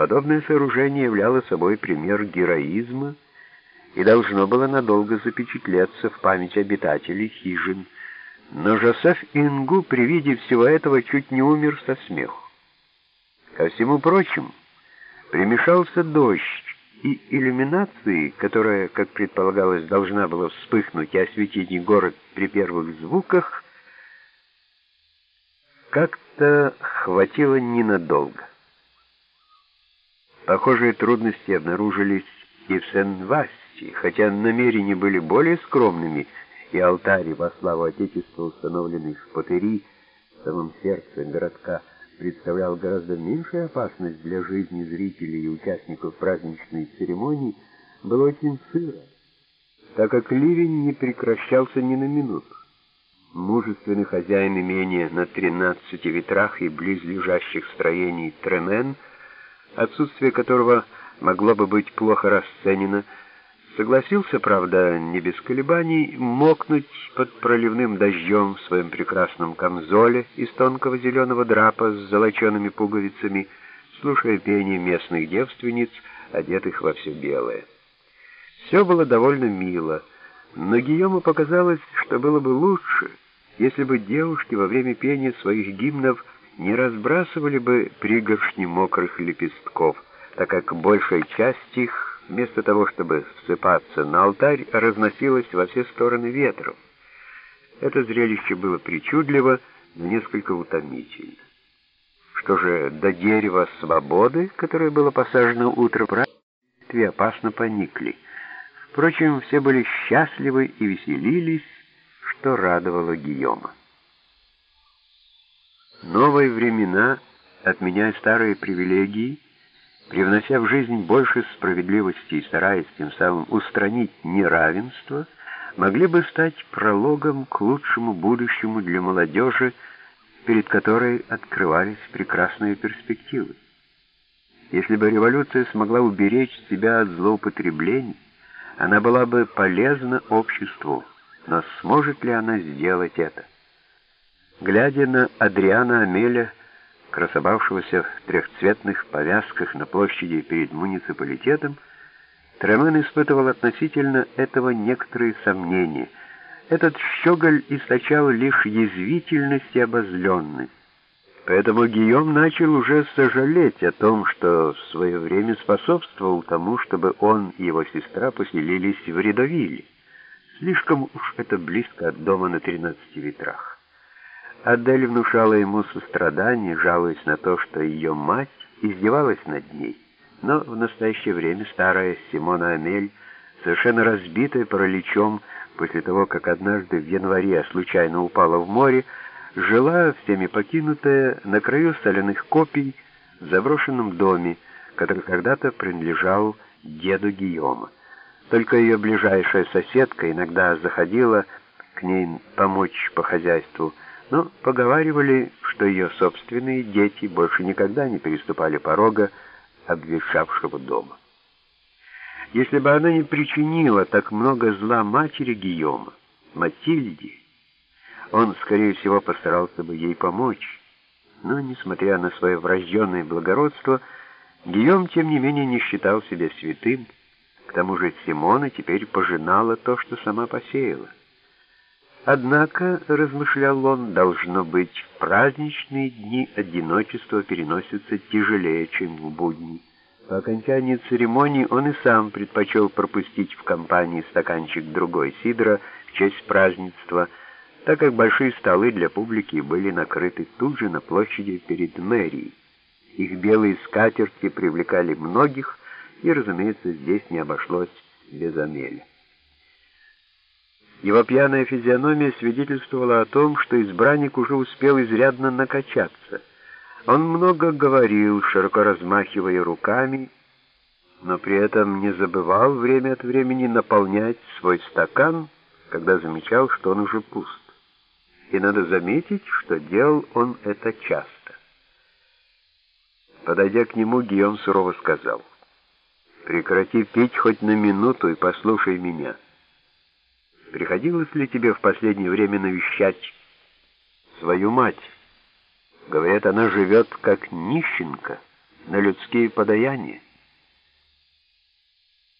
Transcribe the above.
Подобное сооружение являло собой пример героизма и должно было надолго запечатлеться в память обитателей хижин, но Жозеф Ингу при виде всего этого чуть не умер со смеху. Ко всему прочему, примешался дождь, и иллюминации, которая, как предполагалось, должна была вспыхнуть и осветить город при первых звуках, как-то хватило ненадолго. Похожие трудности обнаружились и в Сен-Васти, хотя намерения были более скромными, и алтарь во славу Отечества, установленный в Потери, в самом сердце городка, представлял гораздо меньшую опасность для жизни зрителей и участников праздничной церемонии, было очень сыро, так как ливень не прекращался ни на минуту. Мужественный хозяин имения на тринадцати ветрах и близлежащих строений Тремен, отсутствие которого могло бы быть плохо расценено, Согласился, правда, не без колебаний, мокнуть под проливным дождем в своем прекрасном камзоле из тонкого зеленого драпа с золочеными пуговицами, слушая пение местных девственниц, одетых во все белое. Все было довольно мило, но Гийому показалось, что было бы лучше, если бы девушки во время пения своих гимнов не разбрасывали бы пригоршни мокрых лепестков, так как большая часть их вместо того, чтобы всыпаться на алтарь, разносилось во все стороны ветром. Это зрелище было причудливо, но несколько утомительно. Что же до дерева свободы, которое было посажено утром, братья опасно поникли. Впрочем, все были счастливы и веселились, что радовало Гийома. Новые времена, отменяя старые привилегии, привнося в жизнь больше справедливости и стараясь тем самым устранить неравенство, могли бы стать прологом к лучшему будущему для молодежи, перед которой открывались прекрасные перспективы. Если бы революция смогла уберечь себя от злоупотреблений, она была бы полезна обществу, но сможет ли она сделать это? Глядя на Адриана Амеля, красовавшегося в трехцветных повязках на площади перед муниципалитетом, Тремен испытывал относительно этого некоторые сомнения. Этот щеголь источал лишь язвительность и обозленность. Поэтому Гийом начал уже сожалеть о том, что в свое время способствовал тому, чтобы он и его сестра поселились в Редовиле. Слишком уж это близко от дома на тринадцати ветрах. Адель внушала ему сострадание, жалуясь на то, что ее мать издевалась над ней. Но в настоящее время старая Симона Амель, совершенно разбитая параличом после того, как однажды в январе случайно упала в море, жила, всеми покинутая, на краю соляных копий в заброшенном доме, который когда-то принадлежал деду Гийома. Только ее ближайшая соседка иногда заходила к ней помочь по хозяйству, но поговаривали, что ее собственные дети больше никогда не переступали порога обветшавшего дома. Если бы она не причинила так много зла матери Гийома, Матильде, он, скорее всего, постарался бы ей помочь. Но, несмотря на свое врожденное благородство, Гийом, тем не менее, не считал себя святым. К тому же Симона теперь пожинала то, что сама посеяла. Однако, размышлял он, должно быть, в праздничные дни одиночество переносится тяжелее, чем в будни. По окончании церемонии он и сам предпочел пропустить в компании стаканчик другой сидра в честь празднества, так как большие столы для публики были накрыты тут же на площади перед мэрией. Их белые скатерти привлекали многих, и, разумеется, здесь не обошлось без Амеля. Его пьяная физиономия свидетельствовала о том, что избранник уже успел изрядно накачаться. Он много говорил, широко размахивая руками, но при этом не забывал время от времени наполнять свой стакан, когда замечал, что он уже пуст. И надо заметить, что делал он это часто. Подойдя к нему, Гийом сурово сказал, «Прекрати пить хоть на минуту и послушай меня». Приходилось ли тебе в последнее время навещать свою мать? Говорят, она живет как нищенка, на людские подаяния.